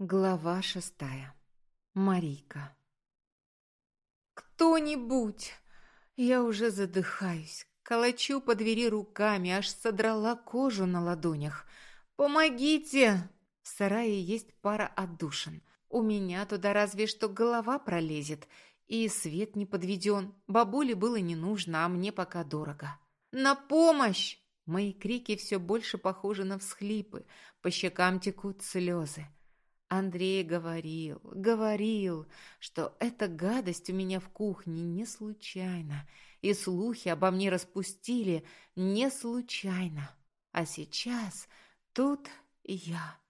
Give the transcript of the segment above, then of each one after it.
Глава шестая. Марийка. «Кто-нибудь!» Я уже задыхаюсь, колочу по двери руками, аж содрала кожу на ладонях. «Помогите!» В сарае есть пара отдушин. У меня туда разве что голова пролезет, и свет не подведен. Бабуле было не нужно, а мне пока дорого. «На помощь!» Мои крики все больше похожи на всхлипы, по щекам текут слезы. Андрей говорил, говорил, что эта гадость у меня в кухне не случайно, и слухи обо мне распустили не случайно. А сейчас тут я.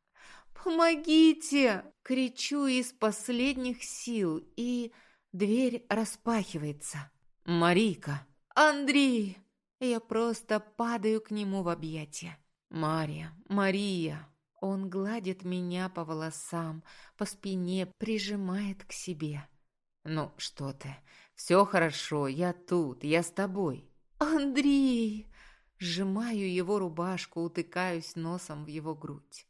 «Помогите!» — кричу из последних сил, и дверь распахивается. «Марийка!» «Андрей!» Я просто падаю к нему в объятия. «Мария! Мария!» Он гладит меня по волосам, по спине, прижимает к себе. «Ну, что ты? Все хорошо, я тут, я с тобой». «Андрей!» Сжимаю его рубашку, утыкаюсь носом в его грудь.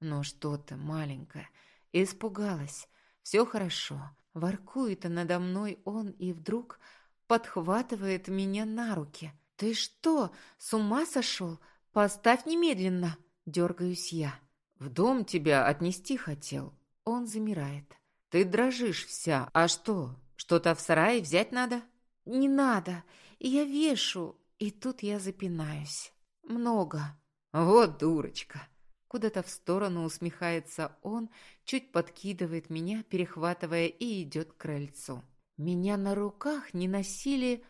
«Ну что ты, маленькая?» Испугалась. «Все хорошо». Воркует надо мной он и вдруг подхватывает меня на руки. «Ты что, с ума сошел? Поставь немедленно!» Дергаюсь я. В дом тебя отнести хотел. Он замирает. Ты дрожишь вся. А что? Что-то в сарае взять надо? Не надо. Я вешу. И тут я запинаюсь. Много. Вот дурочка. Куда-то в сторону усмехается он, чуть подкидывает меня, перехватывая и идет к крыльцу. Меня на руках не носили,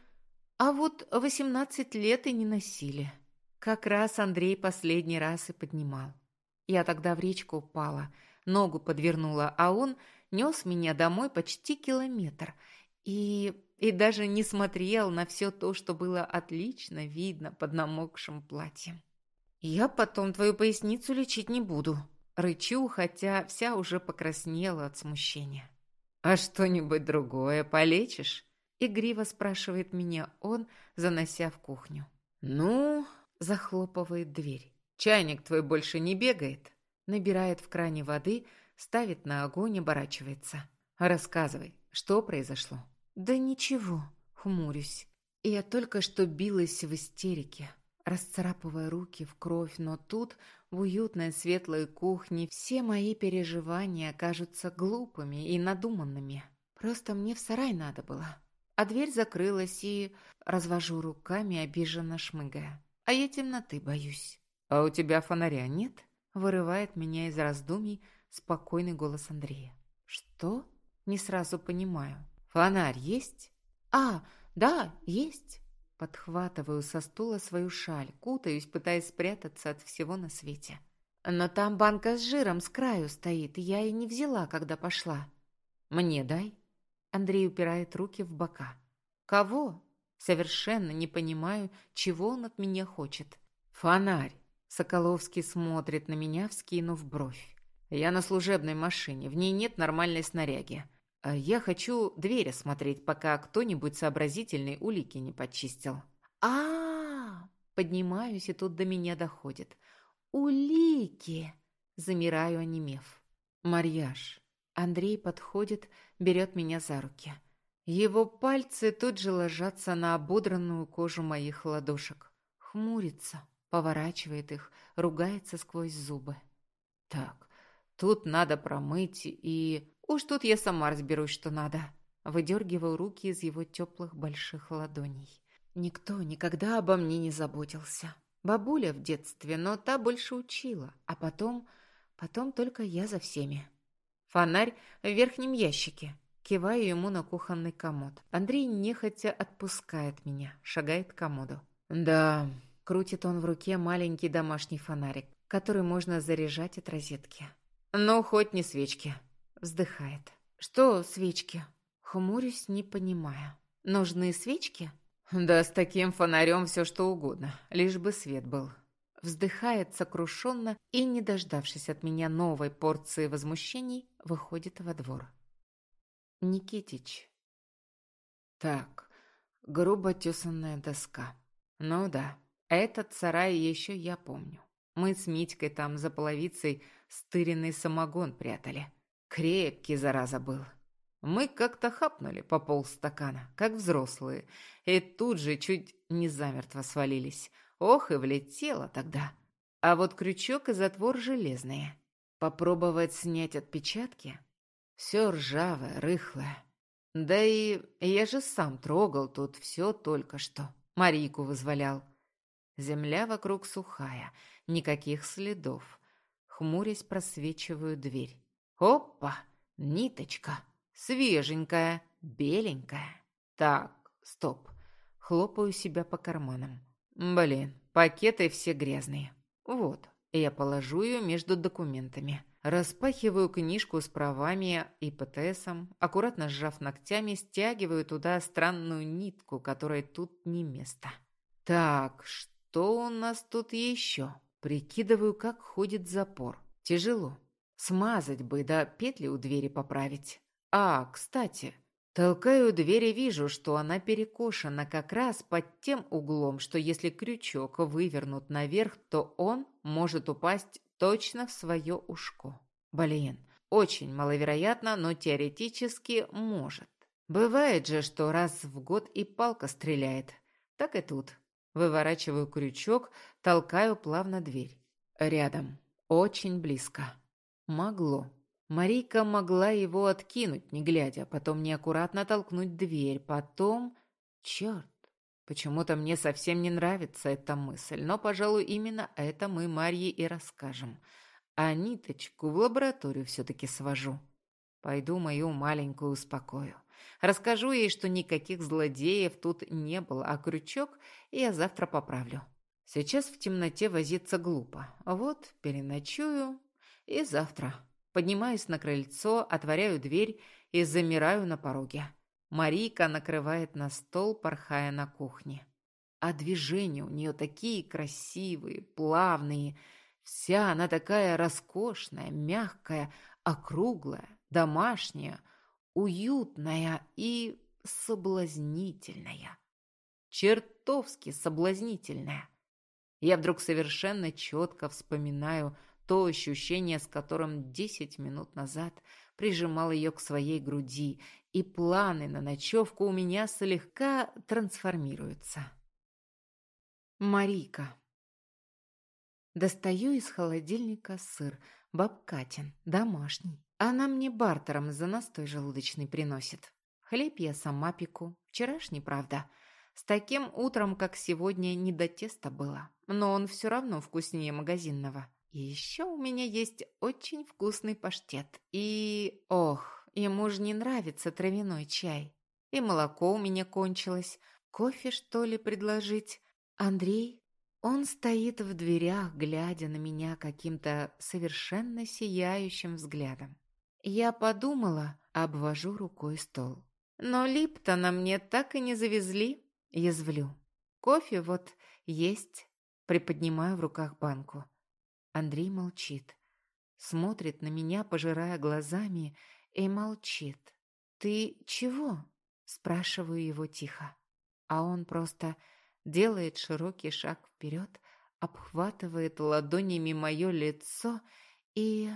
а вот восемнадцать лет и не носили. Как раз Андрей последний раз и поднимал. Я тогда в речку упала, ногу подвернула, а он нес меня домой почти километр. И, и даже не смотрел на все то, что было отлично видно под намокшим платьем. «Я потом твою поясницу лечить не буду», — рычу, хотя вся уже покраснела от смущения. «А что-нибудь другое полечишь?» — игриво спрашивает меня он, занося в кухню. «Ну...» — захлопывает дверь. Чайник твой больше не бегает. Набирает в кране воды, ставит на огонь, оборачивается. Рассказывай, что произошло? Да ничего, хмурюсь. Я только что билась в истерике, расцарапывая руки в кровь, но тут, в уютной светлой кухне, все мои переживания кажутся глупыми и надуманными. Просто мне в сарай надо было. А дверь закрылась и... Развожу руками, обиженно шмыгая. А я темноты боюсь. «А у тебя фонаря нет?» Вырывает меня из раздумий спокойный голос Андрея. «Что?» Не сразу понимаю. «Фонарь есть?» «А, да, есть!» Подхватываю со стула свою шаль, кутаюсь, пытаясь спрятаться от всего на свете. «Но там банка с жиром с краю стоит, я и не взяла, когда пошла». «Мне дай». Андрей упирает руки в бока. «Кого?» Совершенно не понимаю, чего он от меня хочет. «Фонарь!» Соколовский смотрит на меня, вскинув бровь. Я на служебной машине, в ней нет нормальной снаряги. А я хочу дверь осмотреть, пока кто-нибудь сообразительный улики не почистил. а, -а, -а Поднимаюсь, и тут до меня доходит. «Улики!» Замираю, онемев. «Марьяж!» Андрей подходит, берет меня за руки. Его пальцы тут же ложатся на ободранную кожу моих ладошек. Хмурится поворачивает их, ругается сквозь зубы. Так, тут надо промыть и... Уж тут я сама разберусь, что надо. Выдергиваю руки из его теплых больших ладоней. Никто никогда обо мне не заботился. Бабуля в детстве, но та больше учила. А потом... Потом только я за всеми. Фонарь в верхнем ящике. Киваю ему на кухонный комод. Андрей нехотя отпускает меня, шагает к комоду. «Да, Крутит он в руке маленький домашний фонарик, который можно заряжать от розетки. «Ну, хоть не свечки», — вздыхает. «Что свечки?» Хмурюсь, не понимая. «Нужны свечки?» «Да с таким фонарем все что угодно, лишь бы свет был». Вздыхает сокрушенно и, не дождавшись от меня новой порции возмущений, выходит во двор. Никитич. Так, грубо тесанная доска. Ну да, этот сарай еще я помню. Мы с Митькой там за половицей стыренный самогон прятали. Крепкий, зараза, был. Мы как-то хапнули по полстакана, как взрослые, и тут же чуть не замертво свалились. Ох, и влетело тогда. А вот крючок и затвор железные. Попробовать снять отпечатки? Все ржавое, рыхлое. Да и я же сам трогал тут все только что. Марийку вызволял. Земля вокруг сухая, никаких следов. Хмурясь просвечиваю дверь. Опа! Ниточка! Свеженькая, беленькая. Так, стоп. Хлопаю себя по карманам. Блин, пакеты все грязные. Вот, я положу ее между документами. Распахиваю книжку с правами и ПТСом, аккуратно сжав ногтями, стягиваю туда странную нитку, которой тут не место. Так, что у нас тут еще? Прикидываю, как ходит запор. Тяжело. Смазать бы, да петли у двери поправить. А, кстати, толкаю дверь и вижу, что она перекошена как раз под тем углом, что если крючок вывернут наверх, то он может упасть точно в свое ушко. Блин, очень маловероятно, но теоретически может. Бывает же, что раз в год и палка стреляет. Так и тут. Выворачиваю крючок, толкаю плавно дверь. Рядом. Очень близко. Могло. Марийка могла его откинуть, не глядя, потом неаккуратно толкнуть дверь, потом... Черт, почему-то мне совсем не нравится эта мысль, но, пожалуй, именно это мы Марье и расскажем. А ниточку в лабораторию все-таки свожу. Пойду мою маленькую успокою. Расскажу ей, что никаких злодеев тут не было, а крючок я завтра поправлю. Сейчас в темноте возиться глупо. Вот, переночую и завтра. Поднимаюсь на крыльцо, отворяю дверь и замираю на пороге. Марийка накрывает на стол, порхая на кухне. А движения у нее такие красивые, плавные – Вся она такая роскошная, мягкая, округлая, домашняя, уютная и соблазнительная. Чертовски соблазнительная. Я вдруг совершенно четко вспоминаю то ощущение, с которым десять минут назад прижимал ее к своей груди, и планы на ночевку у меня слегка трансформируются. Марика. Достаю из холодильника сыр, бабкатин, домашний. Она мне бартером за настой желудочный приносит. Хлеб я сама пеку. Вчерашний, правда. С таким утром, как сегодня, не до теста было. Но он все равно вкуснее магазинного. И еще у меня есть очень вкусный паштет. И... Ох, ему же не нравится травяной чай. И молоко у меня кончилось. Кофе, что ли, предложить? Андрей, он стоит в дверях, глядя на меня каким-то совершенно сияющим взглядом. Я подумала, обвожу рукой стол. Но Липтона мне так и не завезли, язвлю. Кофе вот есть, приподнимаю в руках банку. Андрей молчит, смотрит на меня, пожирая глазами, и молчит. «Ты чего?» – спрашиваю его тихо. А он просто делает широкий шаг вперед, обхватывает ладонями мое лицо и